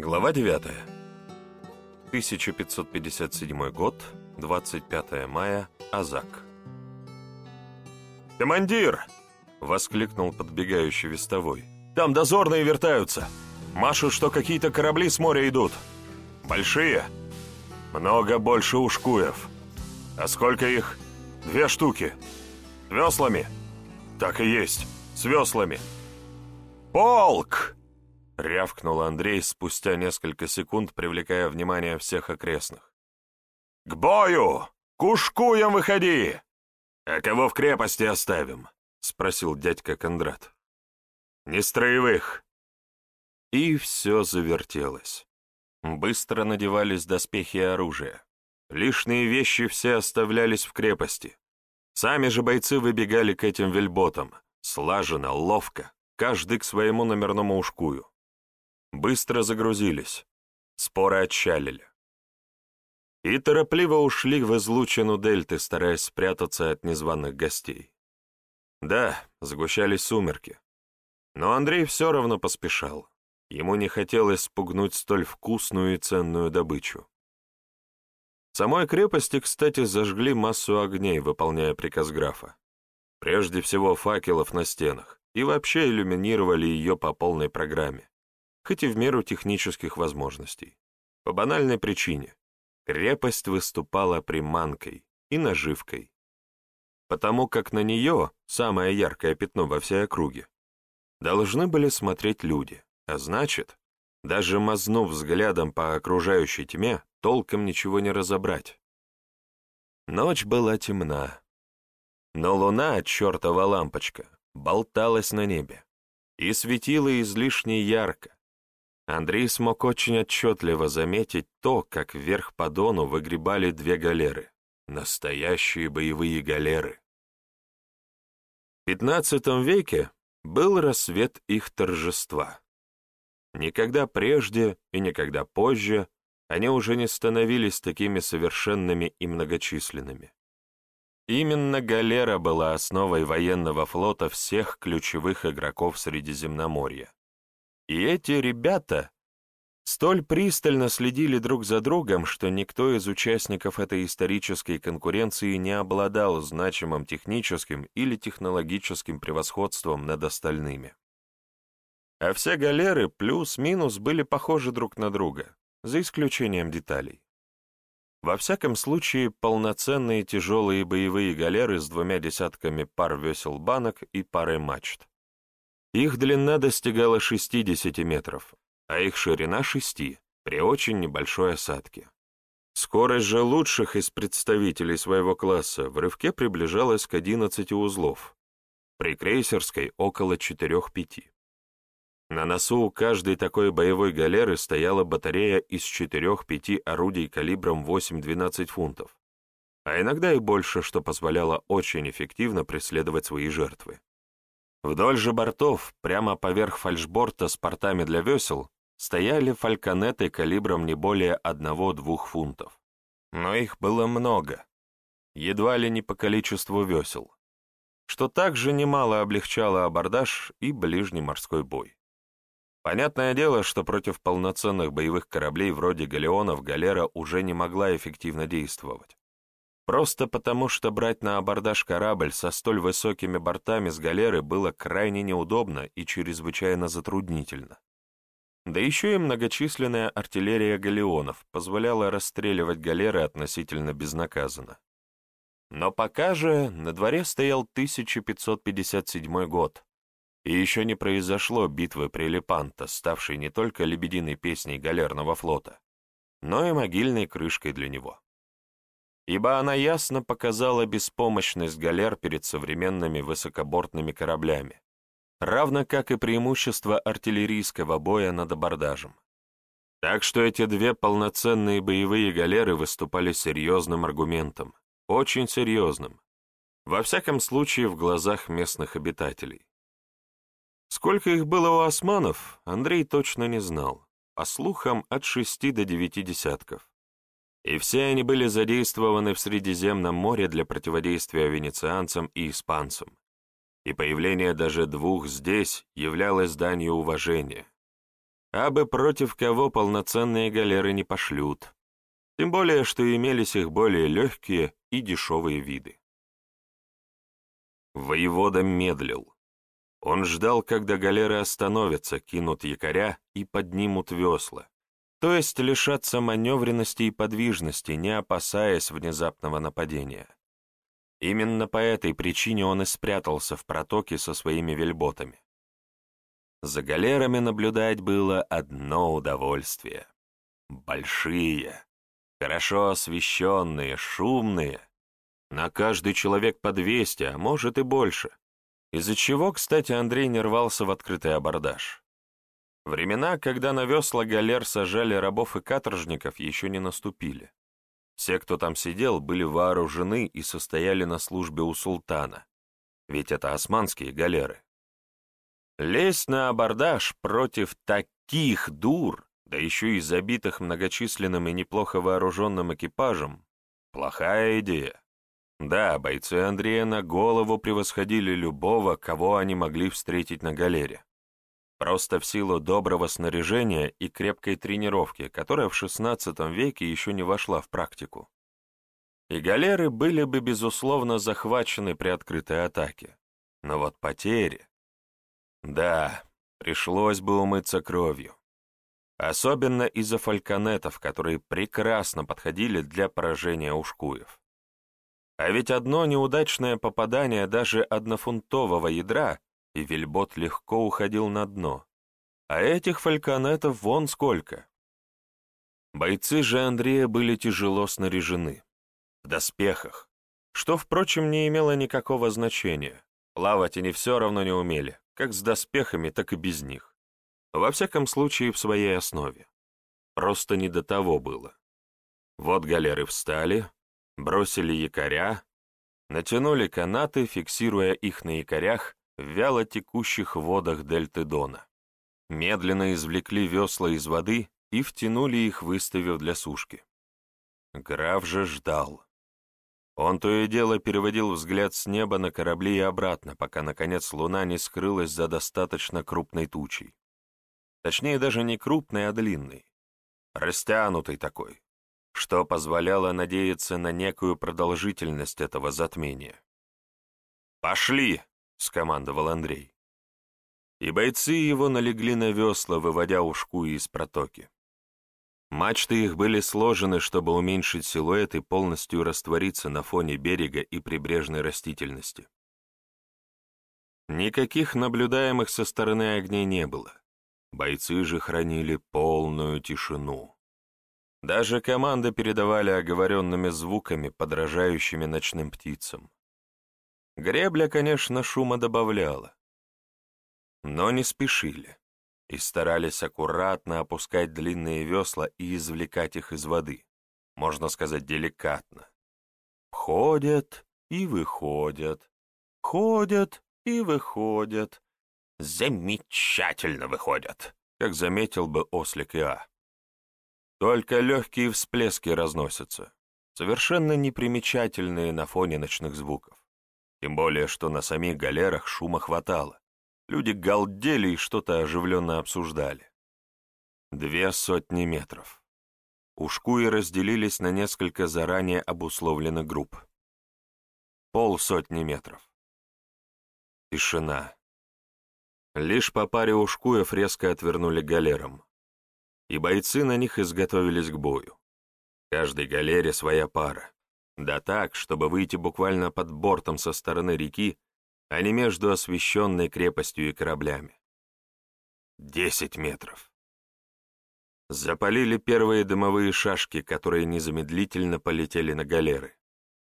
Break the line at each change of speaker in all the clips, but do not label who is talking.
Глава 9. 1557 год, 25 мая, Азак. «Командир!» — воскликнул подбегающий вестовой. «Там дозорные вертаются! Машут, что какие-то корабли с моря идут! Большие! Много больше ушкуев! А сколько их? Две штуки! С веслами! Так и есть, с веслами! Полк!» Рявкнул Андрей спустя несколько секунд, привлекая внимание всех окрестных. «К бою! К ушкуям выходи! А кого в крепости оставим?» — спросил дядька Кондрат. «Не строевых!» И все завертелось. Быстро надевались доспехи и оружие. Лишние вещи все оставлялись в крепости. Сами же бойцы выбегали к этим вельботам, слаженно, ловко, каждый к своему номерному ушкую. Быстро загрузились, споры отчалили. И торопливо ушли в излучину дельты, стараясь спрятаться от незваных гостей. Да, сгущались сумерки. Но Андрей все равно поспешал. Ему не хотелось спугнуть столь вкусную и ценную добычу. В самой крепости, кстати, зажгли массу огней, выполняя приказ графа. Прежде всего факелов на стенах, и вообще иллюминировали ее по полной программе хоть и в меру технических возможностей. По банальной причине. Крепость выступала приманкой и наживкой. Потому как на нее, самое яркое пятно во всей округе, должны были смотреть люди, а значит, даже мазнув взглядом по окружающей тьме, толком ничего не разобрать. Ночь была темна, но луна, чертова лампочка, болталась на небе и светила излишне ярко, Андрей смог очень отчетливо заметить то, как вверх по дону выгребали две галеры. Настоящие боевые галеры. В XV веке был рассвет их торжества. Никогда прежде и никогда позже они уже не становились такими совершенными и многочисленными. Именно галера была основой военного флота всех ключевых игроков Средиземноморья. И эти ребята столь пристально следили друг за другом, что никто из участников этой исторической конкуренции не обладал значимым техническим или технологическим превосходством над остальными. А все галеры плюс-минус были похожи друг на друга, за исключением деталей. Во всяком случае, полноценные тяжелые боевые галеры с двумя десятками пар весел банок и парой мачт. Их длина достигала 60 метров, а их ширина — 6, при очень небольшой осадке. Скорость же лучших из представителей своего класса в рывке приближалась к 11 узлов, при крейсерской — около 4-5. На носу у каждой такой боевой галеры стояла батарея из 4-5 орудий калибром 8-12 фунтов, а иногда и больше, что позволяло очень эффективно преследовать свои жертвы. Вдоль же бортов, прямо поверх фальшборта с портами для весел, стояли фальконеты калибром не более одного-двух фунтов. Но их было много, едва ли не по количеству весел, что также немало облегчало абордаж и ближний морской бой. Понятное дело, что против полноценных боевых кораблей вроде галеонов галера уже не могла эффективно действовать. Просто потому, что брать на абордаж корабль со столь высокими бортами с галеры было крайне неудобно и чрезвычайно затруднительно. Да еще и многочисленная артиллерия галеонов позволяла расстреливать галеры относительно безнаказанно. Но пока же на дворе стоял 1557 год, и еще не произошло битвы при Лепанто, ставшей не только лебединой песней галерного флота, но и могильной крышкой для него ибо она ясно показала беспомощность галер перед современными высокобортными кораблями, равно как и преимущество артиллерийского боя над абордажем. Так что эти две полноценные боевые галеры выступали серьезным аргументом, очень серьезным, во всяком случае в глазах местных обитателей. Сколько их было у османов, Андрей точно не знал, по слухам, от шести до девяти десятков и все они были задействованы в Средиземном море для противодействия венецианцам и испанцам. И появление даже двух здесь являлось данью уважения. а бы против кого полноценные галеры не пошлют. Тем более, что имелись их более легкие и дешевые виды. Воевода медлил. Он ждал, когда галеры остановятся, кинут якоря и поднимут весла, то есть лишатся маневренности и подвижности, не опасаясь внезапного нападения. Именно по этой причине он и спрятался в протоке со своими вельботами. За галерами наблюдать было одно удовольствие. Большие, хорошо освещенные, шумные. На каждый человек по 200, а может и больше. Из-за чего, кстати, Андрей не рвался в открытый абордаж. Времена, когда на весла галер сажали рабов и каторжников, еще не наступили. Все, кто там сидел, были вооружены и состояли на службе у султана, ведь это османские галеры. Лезть на абордаж против таких дур, да еще и забитых многочисленным и неплохо вооруженным экипажем, плохая идея. Да, бойцы Андрея на голову превосходили любого, кого они могли встретить на галере. Просто в силу доброго снаряжения и крепкой тренировки, которая в XVI веке еще не вошла в практику. И галеры были бы, безусловно, захвачены при открытой атаке. Но вот потери... Да, пришлось бы умыться кровью. Особенно из-за фальконетов, которые прекрасно подходили для поражения ушкуев. А ведь одно неудачное попадание даже однофунтового ядра, и вельбот легко уходил на дно. А этих фальконетов вон сколько. Бойцы же Андрея были тяжело снаряжены, в доспехах, что, впрочем, не имело никакого значения. Плавать они все равно не умели, как с доспехами, так и без них. Во всяком случае, в своей основе. Просто не до того было. Вот галеры встали, бросили якоря, натянули канаты, фиксируя их на якорях в вяло текущих водах дельты Дона. Медленно извлекли весла из воды и втянули их, выставив для сушки. Граф же ждал. Он то и дело переводил взгляд с неба на корабли и обратно, пока, наконец, луна не скрылась за достаточно крупной тучей. Точнее, даже не крупной, а длинной. Растянутый такой, что позволяло надеяться на некую продолжительность этого затмения. «Пошли!» — скомандовал Андрей. И бойцы его налегли на весла, выводя ушку из протоки. Мачты их были сложены, чтобы уменьшить силуэт и полностью раствориться на фоне берега и прибрежной растительности. Никаких наблюдаемых со стороны огней не было. Бойцы же хранили полную тишину. Даже команды передавали оговоренными звуками, подражающими ночным птицам. Гребля, конечно, шума добавляла. Но не спешили и старались аккуратно опускать длинные весла и извлекать их из воды, можно сказать, деликатно. Входят и выходят, ходят и выходят. Замечательно выходят, как заметил бы ослик Иа. Только легкие всплески разносятся, совершенно непримечательные на фоне ночных звуков. Тем более, что на самих галерах шума хватало. Люди галдели и что-то оживленно обсуждали. Две сотни метров. Ушкуи разделились на несколько заранее обусловленных групп. Полсотни метров. Тишина. Лишь по паре ушкуев резко отвернули галерам, и бойцы на них изготовились к бою. Каждой галере своя пара. Да так, чтобы выйти буквально под бортом со стороны реки а не между освещенной крепостью и кораблями. Десять метров. Запалили первые дымовые шашки, которые незамедлительно полетели на галеры.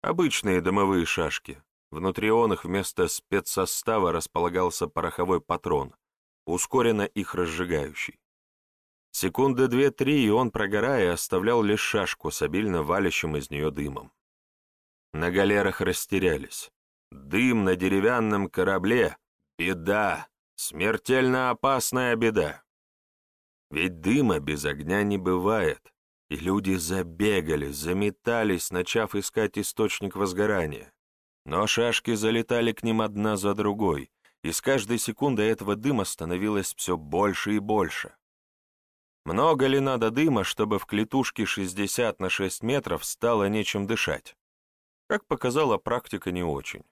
Обычные дымовые шашки. Внутри он их вместо спецсостава располагался пороховой патрон, ускоренно их разжигающий. Секунды две-три, и он, прогорая, оставлял лишь шашку с обильно валящим из нее дымом. На галерах растерялись. Дым на деревянном корабле — беда, смертельно опасная беда. Ведь дыма без огня не бывает, и люди забегали, заметались, начав искать источник возгорания. Но шашки залетали к ним одна за другой, и с каждой секундой этого дыма становилось все больше и больше. Много ли надо дыма, чтобы в клетушке 60 на 6 метров стало нечем дышать? Как показала практика, не очень.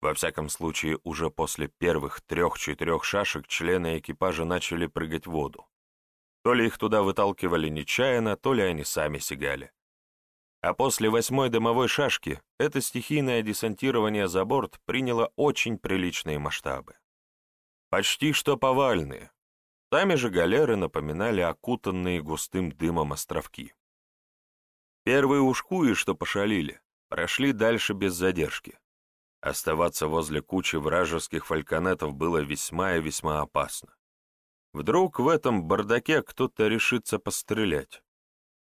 Во всяком случае, уже после первых трех-четырех шашек члены экипажа начали прыгать в воду. То ли их туда выталкивали нечаянно, то ли они сами сигали. А после восьмой дымовой шашки это стихийное десантирование за борт приняло очень приличные масштабы. Почти что повальные, Сами же галеры напоминали окутанные густым дымом островки. Первые ушкуи, что пошалили, прошли дальше без задержки. Оставаться возле кучи вражеских фальконетов было весьма и весьма опасно. Вдруг в этом бардаке кто-то решится пострелять.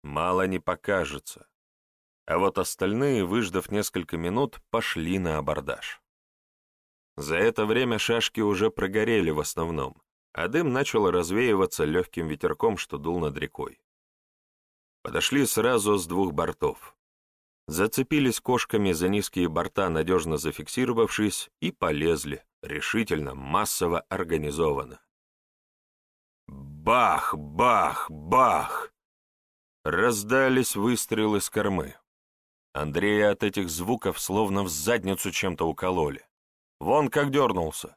Мало не покажется. А вот остальные, выждав несколько минут, пошли на абордаж. За это время шашки уже прогорели в основном, а дым начал развеиваться легким ветерком, что дул над рекой. Подошли сразу с двух бортов. Зацепились кошками за низкие борта, надежно зафиксировавшись, и полезли, решительно, массово, организованно. Бах, бах, бах! Раздались выстрелы с кормы. Андрея от этих звуков словно в задницу чем-то укололи. Вон как дернулся.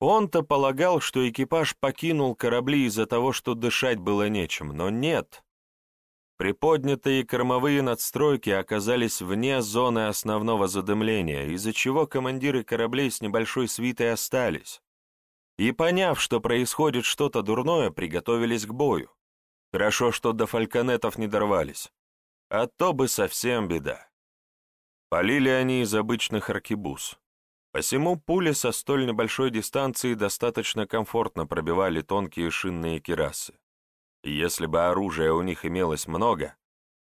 Он-то полагал, что экипаж покинул корабли из-за того, что дышать было нечем, но нет. Приподнятые кормовые надстройки оказались вне зоны основного задымления, из-за чего командиры кораблей с небольшой свитой остались. И, поняв, что происходит что-то дурное, приготовились к бою. Хорошо, что до фальконетов не дорвались. А то бы совсем беда. Полили они из обычных аркебуз. Посему пули со столь небольшой дистанции достаточно комфортно пробивали тонкие шинные керасы. Если бы оружия у них имелось много,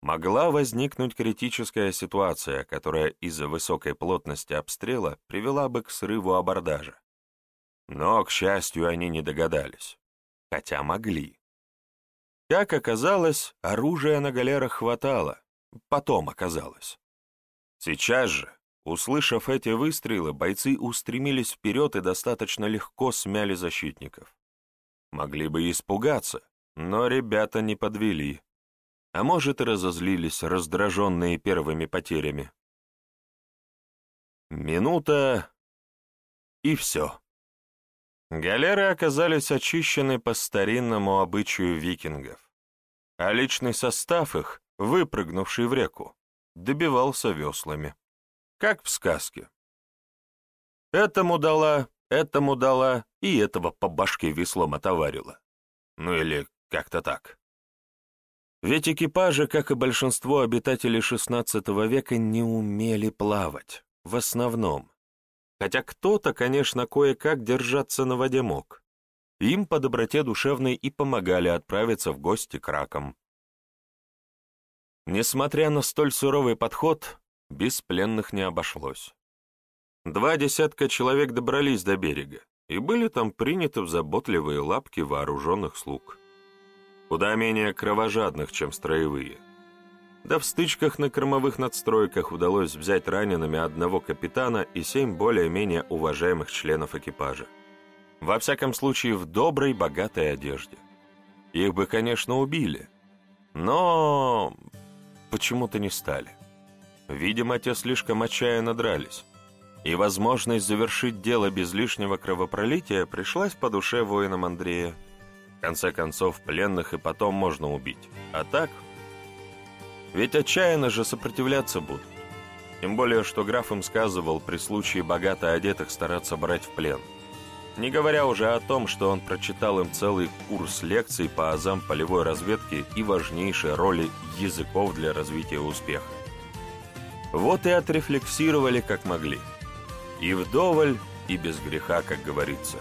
могла возникнуть критическая ситуация, которая из-за высокой плотности обстрела привела бы к срыву абордажа. Но, к счастью, они не догадались. Хотя могли. Как оказалось, оружия на галерах хватало. Потом оказалось. Сейчас же, Услышав эти выстрелы, бойцы устремились вперед и достаточно легко смяли защитников. Могли бы испугаться, но ребята не подвели. А может, и разозлились, раздраженные первыми потерями. Минута, и все. Галеры оказались очищены по старинному обычаю викингов, а личный состав их, выпрыгнувший в реку, добивался веслами как в сказке. Этому дала, этому дала, и этого по башке веслом отоварила. Ну или как-то так. Ведь экипажи, как и большинство обитателей XVI века, не умели плавать, в основном. Хотя кто-то, конечно, кое-как держаться на воде мог. Им по доброте душевной и помогали отправиться в гости к ракам. Несмотря на столь суровый подход, без пленных не обошлось. Два десятка человек добрались до берега и были там приняты в заботливые лапки вооруженных слуг. Куда менее кровожадных, чем строевые. Да в стычках на кормовых надстройках удалось взять ранеными одного капитана и семь более-менее уважаемых членов экипажа. Во всяком случае, в доброй, богатой одежде. Их бы, конечно, убили, но почему-то не стали. Видимо, те слишком отчаянно дрались, и возможность завершить дело без лишнего кровопролития пришлась по душе воинам Андрея. Конце концов, пленных и потом можно убить. А так? Ведь отчаянно же сопротивляться будут. Тем более, что граф им сказывал при случае богато одетых стараться брать в плен. Не говоря уже о том, что он прочитал им целый курс лекций по азам полевой разведки и важнейшей роли языков для развития успеха. Вот и отрефлексировали как могли. И вдоволь, и без греха, как говорится.